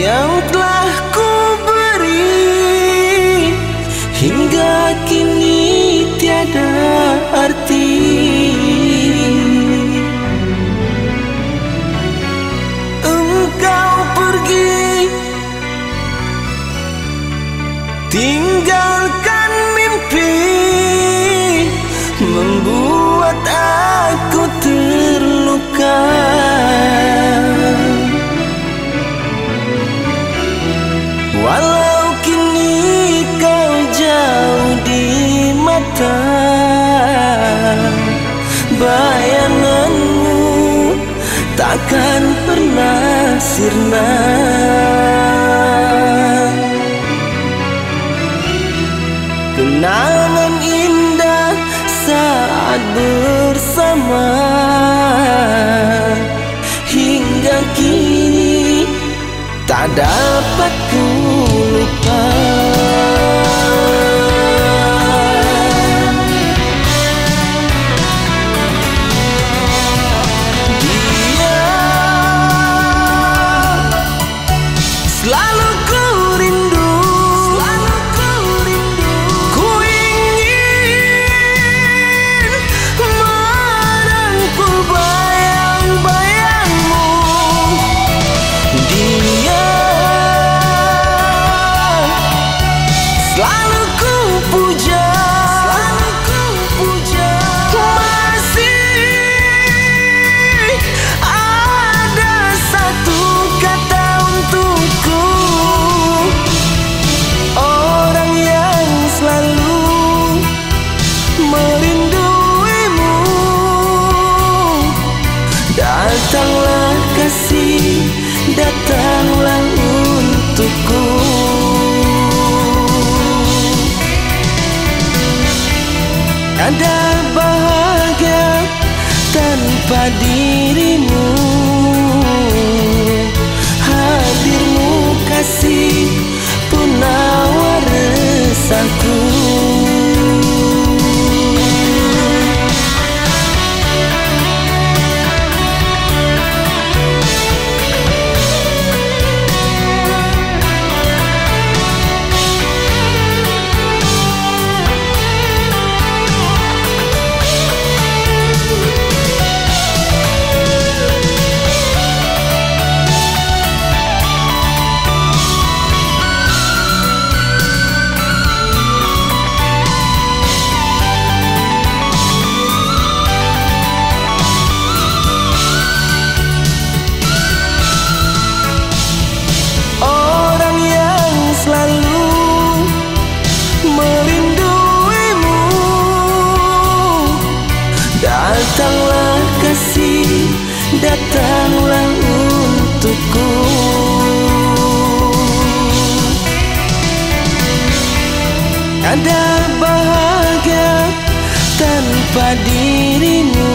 yang telah ku beri hingga kini tiada arti. Engkau pergi tinggalkan sirna. Kenangan indah saat bersama. Hingga kini tak dapat Ada bahagia tanpa dirimu merinduimu. Datanglah kasih, datanglah untukku. Ada bahagia tanpa dirimu